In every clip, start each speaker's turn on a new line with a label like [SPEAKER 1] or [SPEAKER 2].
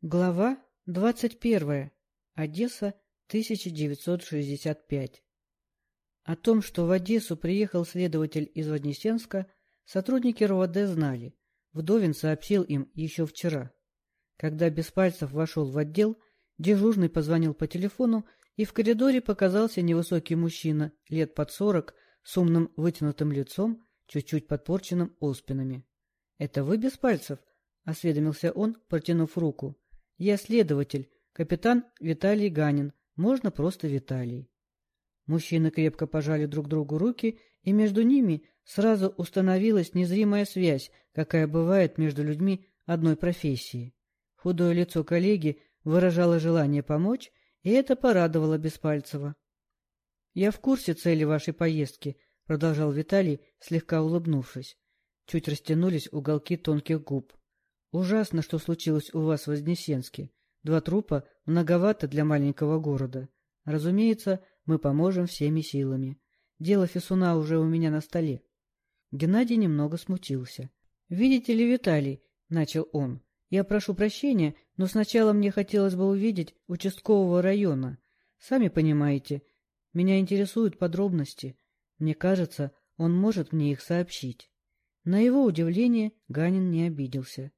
[SPEAKER 1] Глава 21. Одесса, 1965. О том, что в Одессу приехал следователь из Вознесенска, сотрудники РОВД знали. Вдовин сообщил им еще вчера. Когда Беспальцев вошел в отдел, дежурный позвонил по телефону, и в коридоре показался невысокий мужчина, лет под сорок, с умным вытянутым лицом, чуть-чуть подпорченным оспинами. — Это вы, Беспальцев? — осведомился он, протянув руку. — я следователь, капитан Виталий Ганин, можно просто Виталий. Мужчины крепко пожали друг другу руки, и между ними сразу установилась незримая связь, какая бывает между людьми одной профессии. Худое лицо коллеги выражало желание помочь, и это порадовало Беспальцева. — Я в курсе цели вашей поездки, — продолжал Виталий, слегка улыбнувшись. Чуть растянулись уголки тонких губ. Ужасно, что случилось у вас в Вознесенске. Два трупа многовато для маленького города. Разумеется, мы поможем всеми силами. Дело Фесуна уже у меня на столе. Геннадий немного смутился. — Видите ли, Виталий, — начал он, — я прошу прощения, но сначала мне хотелось бы увидеть участкового района. Сами понимаете, меня интересуют подробности. Мне кажется, он может мне их сообщить. На его удивление Ганин не обиделся.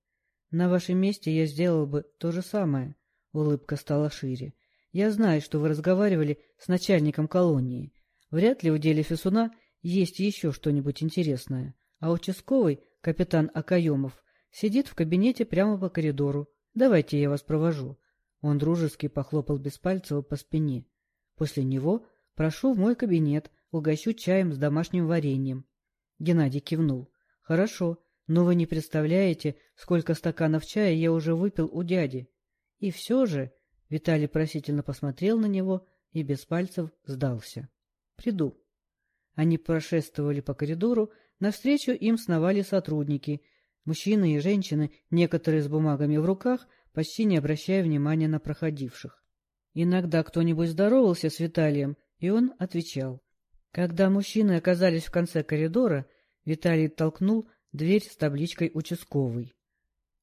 [SPEAKER 1] На вашем месте я сделал бы то же самое. Улыбка стала шире. Я знаю, что вы разговаривали с начальником колонии. Вряд ли в деле Фесуна есть еще что-нибудь интересное. А участковый, капитан Акаемов, сидит в кабинете прямо по коридору. Давайте я вас провожу. Он дружески похлопал Беспальцева по спине. После него прошу в мой кабинет, угощу чаем с домашним вареньем. Геннадий кивнул. — Хорошо. Но вы не представляете, сколько стаканов чая я уже выпил у дяди. И все же Виталий просительно посмотрел на него и без пальцев сдался. Приду. Они прошествовали по коридору, навстречу им сновали сотрудники, мужчины и женщины, некоторые с бумагами в руках, почти не обращая внимания на проходивших. Иногда кто-нибудь здоровался с Виталием, и он отвечал. Когда мужчины оказались в конце коридора, Виталий толкнул дверь с табличкой «Участковый».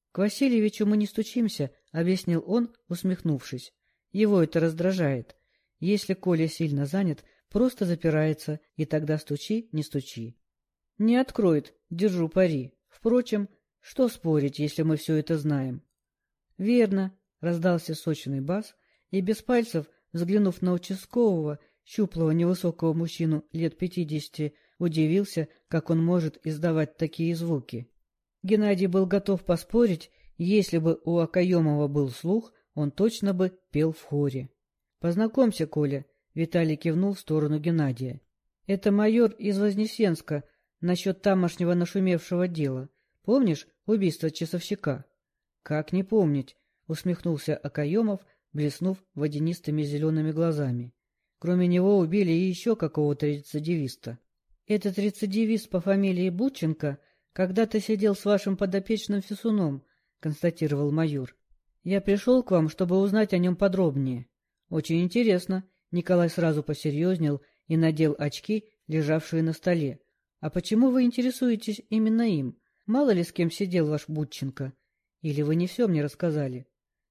[SPEAKER 1] — К Васильевичу мы не стучимся, — объяснил он, усмехнувшись. — Его это раздражает. Если Коля сильно занят, просто запирается, и тогда стучи, не стучи. — Не откроет, держу пари. Впрочем, что спорить, если мы все это знаем? — Верно, — раздался сочный бас, и без пальцев, взглянув на участкового, щуплого невысокого мужчину лет пятидесяти, удивился, как он может издавать такие звуки. Геннадий был готов поспорить, если бы у Акаемова был слух, он точно бы пел в хоре. — Познакомься, Коля, — Виталий кивнул в сторону Геннадия. — Это майор из Вознесенска насчет тамошнего нашумевшего дела. Помнишь убийство часовщика? — Как не помнить, — усмехнулся Акаемов, блеснув водянистыми зелеными глазами. Кроме него убили и еще какого-то рецидивиста. Этот рецидивист по фамилии Бученко когда-то сидел с вашим подопечным Фисуном, — констатировал майор. Я пришел к вам, чтобы узнать о нем подробнее. Очень интересно. Николай сразу посерьезнел и надел очки, лежавшие на столе. А почему вы интересуетесь именно им? Мало ли с кем сидел ваш Бутченко? Или вы не все мне рассказали?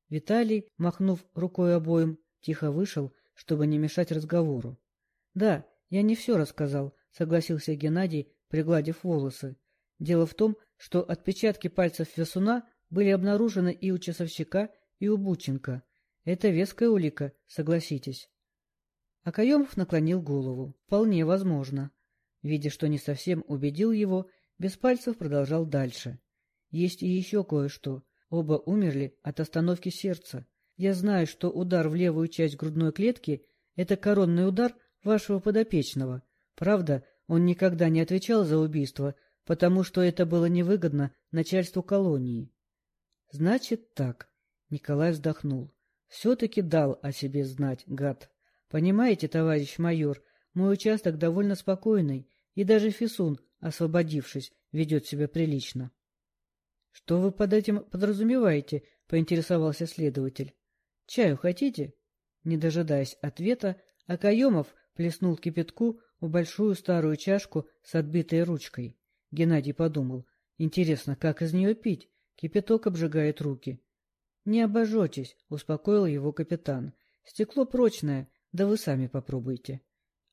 [SPEAKER 1] Виталий, махнув рукой обоим, тихо вышел, чтобы не мешать разговору. — Да, я не все рассказал, согласился Геннадий, пригладив волосы. Дело в том, что отпечатки пальцев Весуна были обнаружены и у часовщика, и у Бученко. Это веская улика, согласитесь. Акаемов наклонил голову. Вполне возможно. Видя, что не совсем убедил его, без пальцев продолжал дальше. Есть и еще кое-что. Оба умерли от остановки сердца. Я знаю, что удар в левую часть грудной клетки — это коронный удар вашего подопечного, Правда, он никогда не отвечал за убийство, потому что это было невыгодно начальству колонии. — Значит так, — Николай вздохнул. — Все-таки дал о себе знать, гад. Понимаете, товарищ майор, мой участок довольно спокойный, и даже Фисун, освободившись, ведет себя прилично. — Что вы под этим подразумеваете? — поинтересовался следователь. — Чаю хотите? Не дожидаясь ответа, Акаемов плеснул кипятку в большую старую чашку с отбитой ручкой. Геннадий подумал, интересно, как из нее пить? Кипяток обжигает руки. — Не обожжетесь, — успокоил его капитан. — Стекло прочное, да вы сами попробуйте.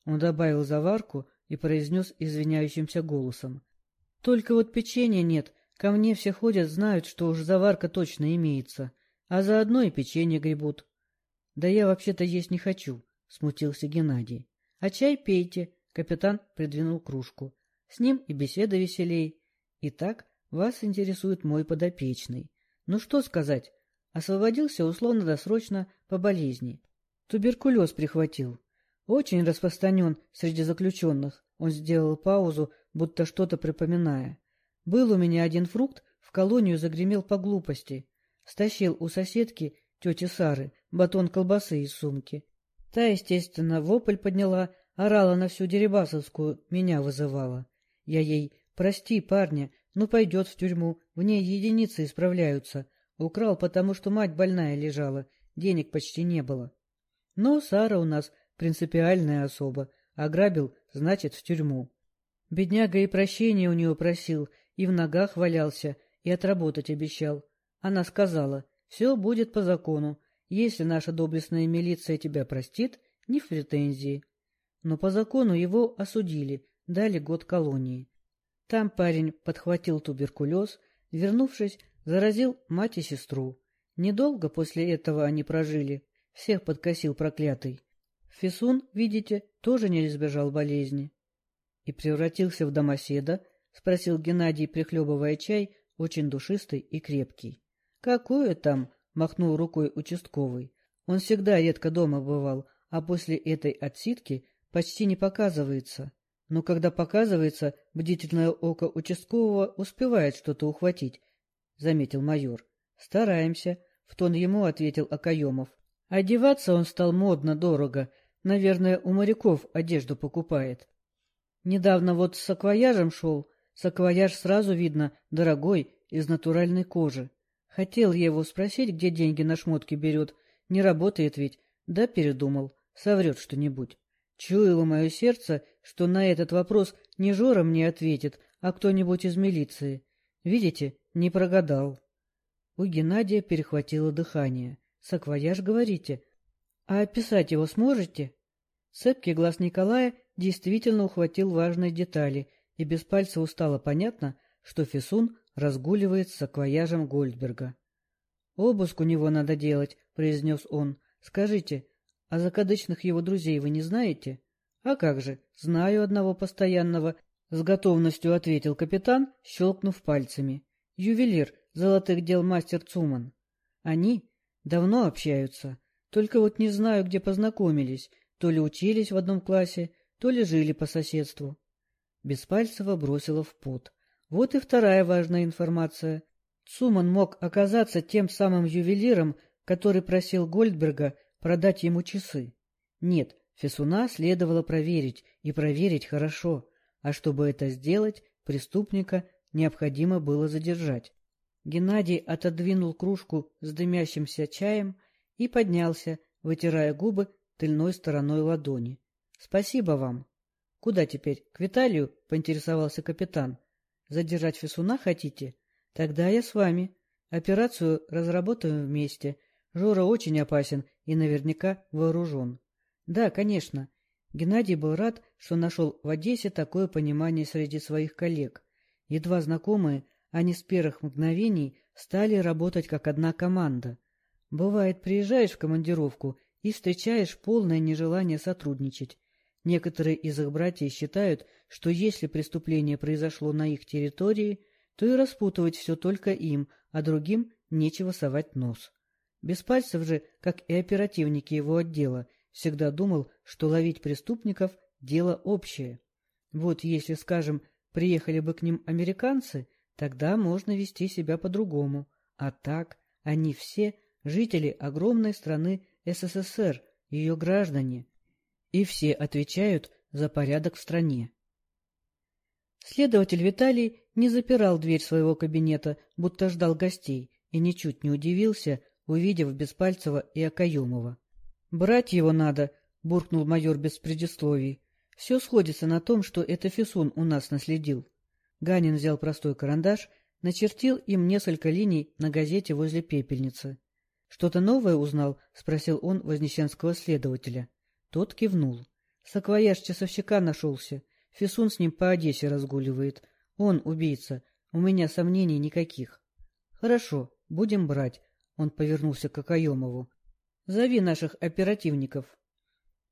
[SPEAKER 1] Он добавил заварку и произнес извиняющимся голосом. — Только вот печенья нет, ко мне все ходят, знают, что уж заварка точно имеется, а заодно и печенье гребут. — Да я вообще-то есть не хочу, — смутился Геннадий. — А чай пейте, — капитан придвинул кружку. — С ним и беседа веселей. Итак, вас интересует мой подопечный. Ну что сказать, Освободился условно-досрочно по болезни. Туберкулез прихватил. Очень распространен среди заключенных. Он сделал паузу, будто что-то припоминая. Был у меня один фрукт, в колонию загремел по глупости. Стащил у соседки, тети Сары, батон колбасы из сумки. Та, естественно, вопль подняла, орала на всю Дерибасовскую, меня вызывала. Я ей, прости, парня, ну пойдет в тюрьму, в ней единицы исправляются, Украл, потому что мать больная лежала, денег почти не было. Но Сара у нас принципиальная особа, ограбил, значит, в тюрьму. Бедняга и прощения у него просил, и в ногах валялся, и отработать обещал. Она сказала, все будет по закону, если наша доблестная милиция тебя простит, не в претензии. Но по закону его осудили, дали год колонии. Там парень подхватил туберкулез, вернувшись, Заразил мать и сестру. Недолго после этого они прожили. Всех подкосил проклятый. Фисун, видите, тоже не избежал болезни. — И превратился в домоседа? — спросил Геннадий, прихлебывая чай, очень душистый и крепкий. — Какое там? — махнул рукой участковый. Он всегда редко дома бывал, а после этой отсидки почти не показывается. Но когда показывается, бдительное око участкового успевает что-то ухватить, — заметил майор. — Стараемся, — в тон ему ответил Акаемов. Одеваться он стал модно дорого. Наверное, у моряков одежду покупает. Недавно вот с саквояжем шел. Саквояж сразу видно, дорогой, из натуральной кожи. Хотел я его спросить, где деньги на шмотки берет. Не работает ведь. Да передумал. Соврет что-нибудь. Чуяло мое сердце, что на этот вопрос не Жора мне ответит, а кто-нибудь из милиции. Видите, не прогадал. У Геннадия перехватило дыхание. Саквояж, говорите? А описать его сможете? Цепкий глаз Николая действительно ухватил важные детали, и без пальца стало понятно, что Фисун разгуливает с саквояжем Гольдберга. — Обыск у него надо делать, — произнес он. — Скажите, а закадычных его друзей вы не знаете? — А как же, знаю одного постоянного, — с готовностью ответил капитан, щелкнув пальцами. Ювелир, золотых дел мастер Цуман. Они давно общаются, только вот не знаю, где познакомились, то ли учились в одном классе, то ли жили по соседству. Беспальцева бросила в пот. Вот и вторая важная информация. Цуман мог оказаться тем самым ювелиром, который просил Гольдберга продать ему часы. Нет, Фесуна следовало проверить, и проверить хорошо. А чтобы это сделать, преступника необходимо было задержать. Геннадий отодвинул кружку с дымящимся чаем и поднялся, вытирая губы тыльной стороной ладони. — Спасибо вам. — Куда теперь? К Виталию? — поинтересовался капитан. — Задержать Фесуна хотите? Тогда я с вами. Операцию разработаем вместе. Жора очень опасен и наверняка вооружен. — Да, конечно. Геннадий был рад, что нашел в Одессе такое понимание среди своих коллег. Едва знакомые, они с первых мгновений стали работать как одна команда. Бывает, приезжаешь в командировку и встречаешь полное нежелание сотрудничать. Некоторые из их братьев считают, что если преступление произошло на их территории, то и распутывать все только им, а другим нечего совать нос. Беспальцев же, как и оперативники его отдела, всегда думал, что ловить преступников – дело общее. Вот если, скажем, Приехали бы к ним американцы, тогда можно вести себя по-другому. А так они все жители огромной страны СССР, ее граждане. И все отвечают за порядок в стране. Следователь Виталий не запирал дверь своего кабинета, будто ждал гостей, и ничуть не удивился, увидев Беспальцева и Окаемова. — Брать его надо, — буркнул майор без предисловий. Все сходится на том, что это Фисун у нас наследил. Ганин взял простой карандаш, начертил им несколько линий на газете возле пепельницы. — Что-то новое узнал? — спросил он вознесенского следователя. Тот кивнул. — Саквояж часовщика нашелся. Фисун с ним по Одессе разгуливает. Он убийца. У меня сомнений никаких. — Хорошо, будем брать. Он повернулся к Акаемову. — Зови наших оперативников.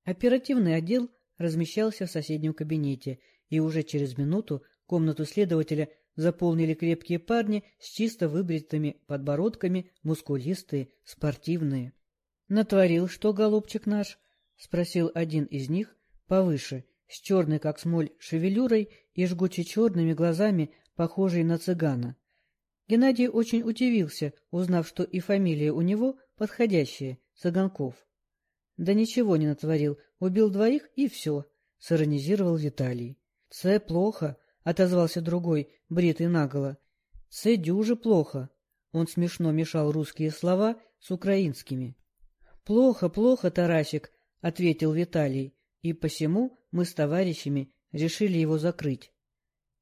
[SPEAKER 1] Оперативный отдел размещался в соседнем кабинете, и уже через минуту комнату следователя заполнили крепкие парни с чисто выбритыми подбородками, мускулистые, спортивные. — Натворил что, голубчик наш? — спросил один из них, повыше, с черной, как смоль, шевелюрой и жгуче черными глазами, похожей на цыгана. Геннадий очень удивился, узнав, что и фамилия у него подходящая — Цыганков. — Да ничего не натворил, убил двоих и все, — сиронизировал Виталий. — Це плохо, — отозвался другой, бритый наголо. — Це дюже плохо. Он смешно мешал русские слова с украинскими. — Плохо, плохо, Тарасик, — ответил Виталий, и посему мы с товарищами решили его закрыть.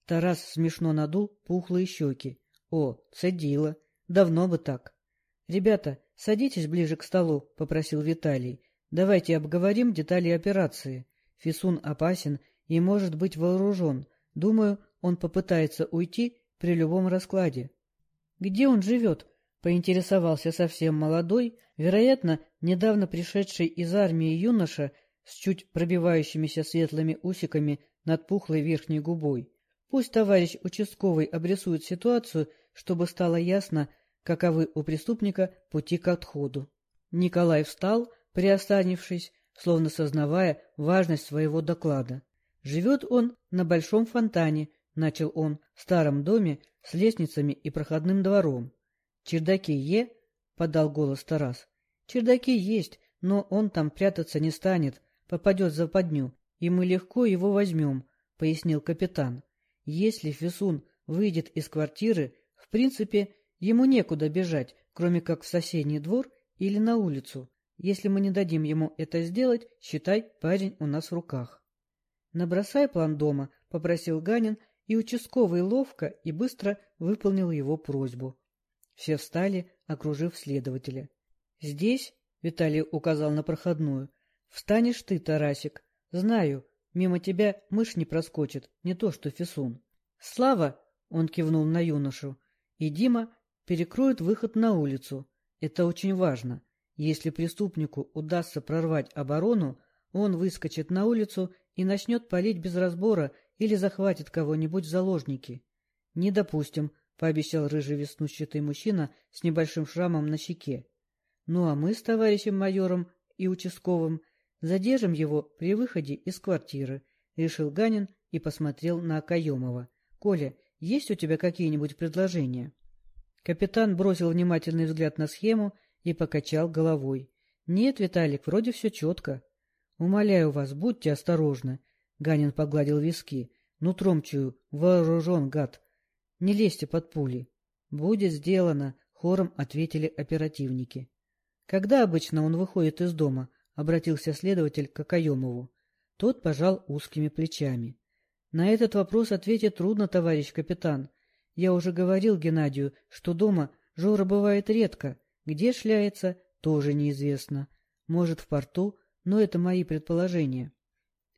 [SPEAKER 1] Тарас смешно надул пухлые щеки. — О, цедила. Давно бы так. — Ребята, садитесь ближе к столу, — попросил Виталий. — Давайте обговорим детали операции. Фисун опасен и может быть вооружен. Думаю, он попытается уйти при любом раскладе. — Где он живет? — поинтересовался совсем молодой, вероятно, недавно пришедший из армии юноша с чуть пробивающимися светлыми усиками над пухлой верхней губой. Пусть товарищ участковый обрисует ситуацию, чтобы стало ясно, каковы у преступника пути к отходу. Николай встал, приостанившись, словно сознавая важность своего доклада. Живет он на большом фонтане, — начал он, — в старом доме с лестницами и проходным двором. — Чердаки е? — подал голос Тарас. — Чердаки есть, но он там прятаться не станет, попадет в западню, и мы легко его возьмем, — пояснил капитан. Если Фисун выйдет из квартиры, в принципе, ему некуда бежать, кроме как в соседний двор или на улицу. Если мы не дадим ему это сделать, считай, парень у нас в руках. — Набросай план дома, — попросил Ганин, — и участковый ловко и быстро выполнил его просьбу. Все встали, окружив следователя. — Здесь, — Виталий указал на проходную, — встанешь ты, Тарасик. Знаю, мимо тебя мышь не проскочит, не то что Фисун. — Слава, — он кивнул на юношу, — и Дима перекроет выход на улицу. Это очень важно. Если преступнику удастся прорвать оборону, он выскочит на улицу и начнет палить без разбора или захватит кого-нибудь в заложники. — Не допустим, — пообещал рыжий веснущатый мужчина с небольшим шрамом на щеке. — Ну а мы с товарищем майором и участковым задержим его при выходе из квартиры, — решил Ганин и посмотрел на Акаемова. — Коля, есть у тебя какие-нибудь предложения? Капитан бросил внимательный взгляд на схему и покачал головой. — Нет, Виталик, вроде все четко. — Умоляю вас, будьте осторожны. Ганин погладил виски. Нутром чую, вооружен, гад. Не лезьте под пули. Будет сделано, хором ответили оперативники. Когда обычно он выходит из дома? Обратился следователь к Акаемову. Тот пожал узкими плечами. На этот вопрос ответить трудно, товарищ капитан. Я уже говорил Геннадию, что дома Жора бывает редко. Где шляется, тоже неизвестно. Может, в порту, но это мои предположения.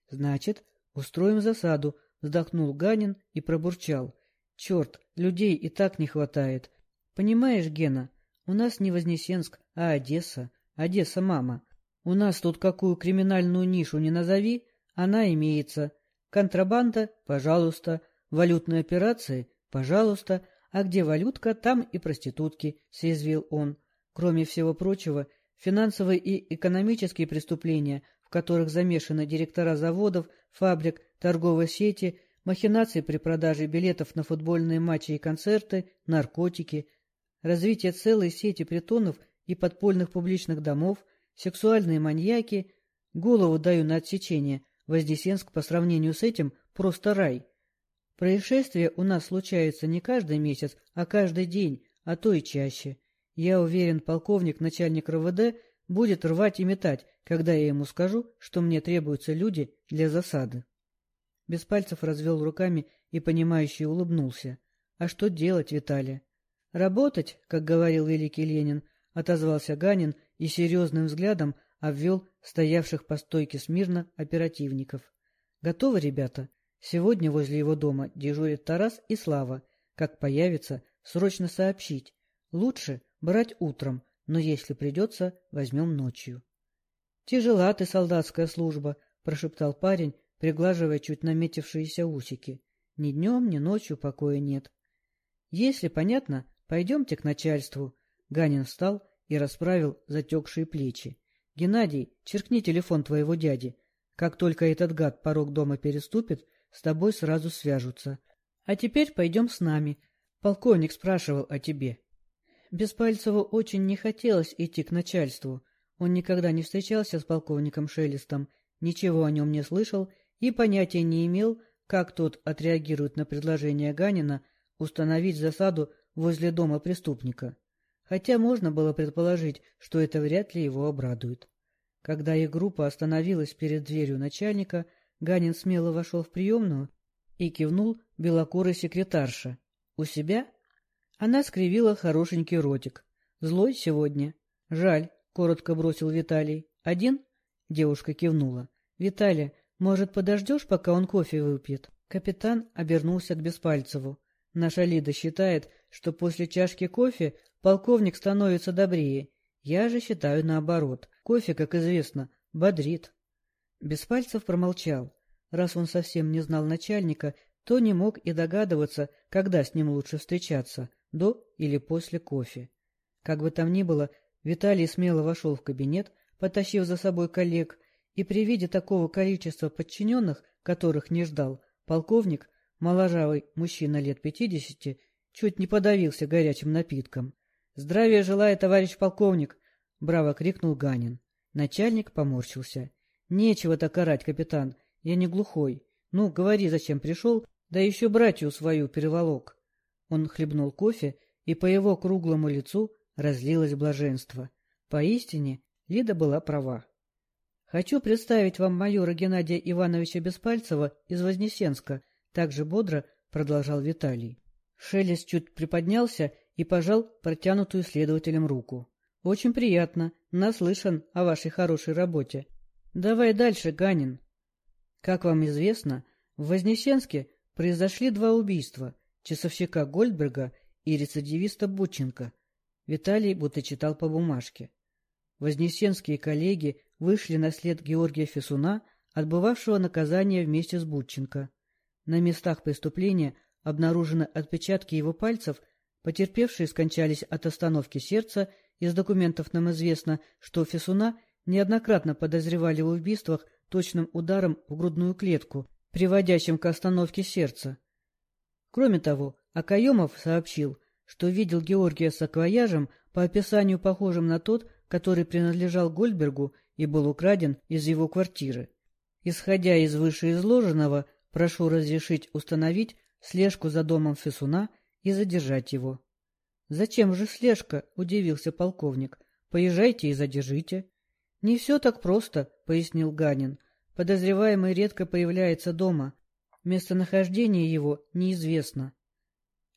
[SPEAKER 1] Значит, Устроим засаду, вздохнул Ганин и пробурчал. Черт, людей и так не хватает. Понимаешь, Гена, у нас не Вознесенск, а Одесса. Одесса, мама. У нас тут какую криминальную нишу не назови, она имеется. Контрабанда — пожалуйста. Валютные операции — пожалуйста. А где валютка, там и проститутки, — съязвил он. Кроме всего прочего, финансовые и экономические преступления которых замешаны директора заводов, фабрик, торговой сети, махинации при продаже билетов на футбольные матчи и концерты, наркотики, развитие целой сети притонов и подпольных публичных домов, сексуальные маньяки. Голову даю на отсечение. Вознесенск по сравнению с этим просто рай. Происшествия у нас случаются не каждый месяц, а каждый день, а то и чаще. Я уверен, полковник, начальник РВД будет рвать и метать, когда я ему скажу, что мне требуются люди для засады. Беспальцев развел руками и, понимающе улыбнулся. А что делать, Виталий? Работать, как говорил великий Ленин, — отозвался Ганин и серьезным взглядом обвел стоявших по стойке смирно оперативников. — Готовы, ребята? Сегодня возле его дома дежурят Тарас и Слава. Как появится, срочно сообщить. Лучше брать утром, но если придется, возьмем ночью. — Тяжела ты, солдатская служба, — прошептал парень, приглаживая чуть наметившиеся усики. — Ни днем, ни ночью покоя нет. — Если понятно, пойдемте к начальству. Ганин встал и расправил затекшие плечи. — Геннадий, черкни телефон твоего дяди. Как только этот гад порог дома переступит, с тобой сразу свяжутся. А теперь пойдем с нами. Полковник спрашивал о тебе. Беспальцеву очень не хотелось идти к начальству. Он никогда не встречался с полковником Шелестом, ничего о нем не слышал и понятия не имел, как тот отреагирует на предложение Ганина установить засаду возле дома преступника. Хотя можно было предположить, что это вряд ли его обрадует. Когда их группа остановилась перед дверью начальника, Ганин смело вошел в приемную и кивнул белокурой секретарша. — У себя? Она скривила хорошенький ротик. — Злой сегодня. — Жаль, — коротко бросил Виталий. — Один? — девушка кивнула. — Виталий, может, подождешь, пока он кофе выпьет? Капитан обернулся к Беспальцеву. Наша Лида считает, что после чашки кофе полковник становится добрее. Я же считаю наоборот. Кофе, как известно, бодрит. Беспальцев промолчал. Раз он совсем не знал начальника, то не мог и догадываться, когда с ним лучше встречаться, до или после кофе. Как бы там ни было, Виталий смело вошел в кабинет, потащив за собой коллег, и при виде такого количества подчиненных, которых не ждал, полковник, моложавый мужчина лет пятидесяти, чуть не подавился горячим напитком. — Здравия желаю, товарищ полковник! — браво крикнул Ганин. Начальник поморщился. — Нечего так орать, капитан, я не глухой. Ну, говори, зачем пришел, да еще братью свою переволок. Он хлебнул кофе, и по его круглому лицу разлилось блаженство. Поистине, Лида была права. Хочу представить вам майора Геннадия Ивановича Беспальцева из Вознесенска, также бодро продолжал Виталий. Шелест чуть приподнялся и пожал протянутую следователем руку. — Очень приятно. Наслышан о вашей хорошей работе. Давай дальше, Ганин. Как вам известно, в Вознесенске произошли два убийства — часовщика Гольдберга и рецидивиста Бученко. Виталий будто читал по бумажке. Вознесенские коллеги вышли на след Георгия Фесуна, отбывавшего наказание вместе с Бученко. На местах преступления обнаружены отпечатки его пальцев, потерпевшие скончались от остановки сердца, из документов нам известно, что Фесуна неоднократно подозревали в убийствах точным ударом в грудную клетку, приводящим к остановке сердца. Кроме того, Акаемов сообщил, что видел Георгия с акваяжем по описанию похожим на тот, который принадлежал Гольдбергу и был украден из его квартиры. Исходя из вышеизложенного, прошу разрешить установить слежку за домом Фесуна и задержать его. — Зачем же слежка? — удивился полковник. — Поезжайте и задержите. — Не все так просто, — пояснил Ганин. Подозреваемый редко появляется дома. Местонахождение его неизвестно.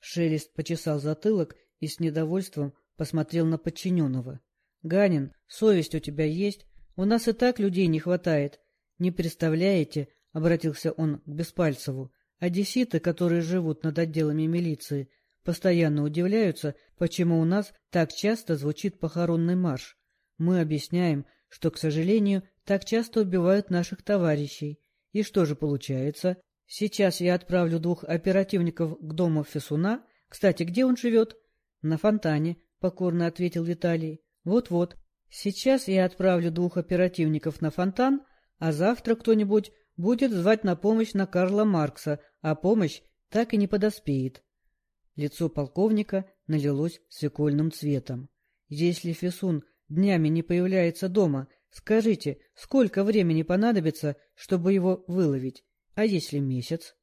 [SPEAKER 1] Шелест почесал затылок и с недовольством посмотрел на подчиненного. — Ганин, совесть у тебя есть? У нас и так людей не хватает. Не представляете, — обратился он к Беспальцеву, — одесситы, которые живут над отделами милиции, постоянно удивляются, почему у нас так часто звучит похоронный марш. Мы объясняем, что, к сожалению, так часто убивают наших товарищей. И что же получается? Сейчас я отправлю двух оперативников к дому Фесуна. Кстати, где он живет? — На фонтане, — покорно ответил Виталий. Вот — Сейчас я отправлю двух оперативников на фонтан, а завтра кто-нибудь будет звать на помощь на Карла Маркса, а помощь так и не подоспеет. Лицо полковника налилось свекольным цветом. Если Фесун днями не появляется дома, скажите, сколько времени понадобится, чтобы его выловить? А если месяц?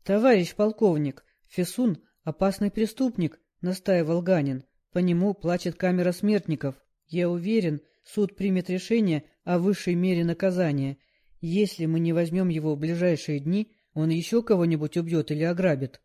[SPEAKER 1] — Товарищ полковник, Фесун — опасный преступник, — настаивал Ганин. По нему плачет камера смертников. Я уверен, суд примет решение о высшей мере наказания. Если мы не возьмем его в ближайшие дни, он еще кого-нибудь убьет или ограбит.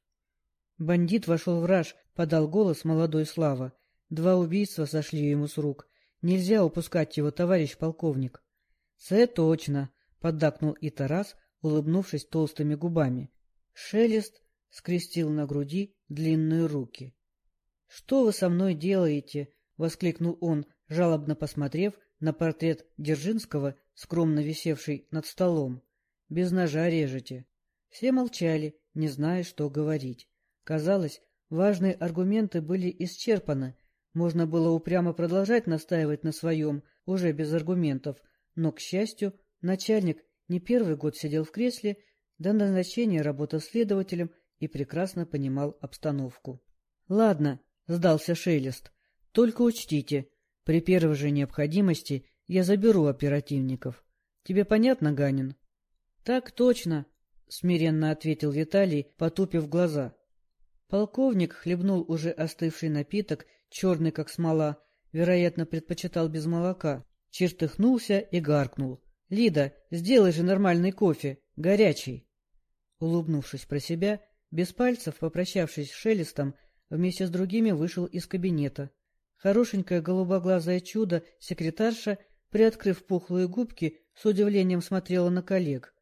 [SPEAKER 1] Бандит вошел в раж, подал голос молодой Слава. Два убийства сошли ему с рук. Нельзя упускать его, товарищ полковник. — Це точно, — поддакнул и Тарас, улыбнувшись толстыми губами. Шелест скрестил на груди длинные руки. — Что вы со мной делаете? — воскликнул он, жалобно посмотрев на портрет Дзержинского, скромно висевший над столом. — Без ножа режете. Все молчали, не зная, что говорить. Казалось, важные аргументы были исчерпаны. Можно было упрямо продолжать настаивать на своем, уже без аргументов, но, к счастью, начальник не первый год сидел в кресле, до назначения работал следователем и прекрасно понимал обстановку. — Ладно, — сдался Шелест, — только учтите, при первой же необходимости я заберу оперативников. Тебе понятно, Ганин? — Так точно, — смиренно ответил Виталий, потупив глаза. Полковник хлебнул уже остывший напиток, черный как смола, вероятно, предпочитал без молока, чертыхнулся и гаркнул. — Лида, сделай же нормальный кофе, горячий. Улыбнувшись про себя, без пальцев, попрощавшись с Шелестом, вместе с другими вышел из кабинета. Хорошенькое голубоглазое чудо, секретарша, приоткрыв пухлые губки, с удивлением смотрела на коллег.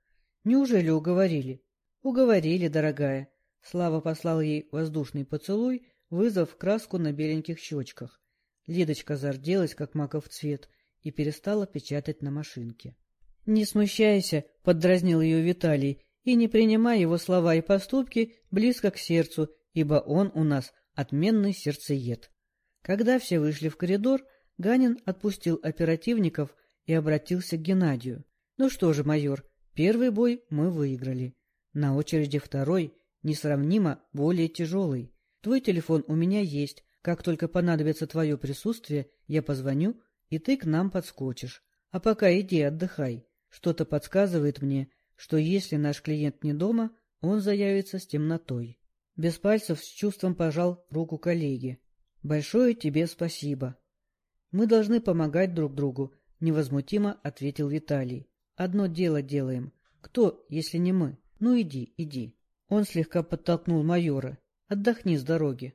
[SPEAKER 1] Неужели уговорили? Уговорили, дорогая. Слава послал ей воздушный поцелуй, вызвав краску на беленьких щечках. Лидочка зарделась, как маков цвет, и перестала печатать на машинке. — Не смущайся, — поддразнил ее Виталий, — и не принимай его слова и поступки близко к сердцу, ибо он у нас отменный сердцеед. Когда все вышли в коридор, Ганин отпустил оперативников и обратился к Геннадию. — Ну что же, майор, первый бой мы выиграли. На очереди второй, несравнимо более тяжелый. Твой телефон у меня есть. Как только понадобится твое присутствие, я позвоню, и ты к нам подскочишь. А пока иди отдыхай. Что-то подсказывает мне, что если наш клиент не дома, он заявится с темнотой. Без пальцев с чувством пожал руку коллеги. Большое тебе спасибо. Мы должны помогать друг другу, невозмутимо ответил Виталий. Одно дело делаем. Кто, если не мы? Ну иди, иди. Он слегка подтолкнул майора. Отдохни с дороги.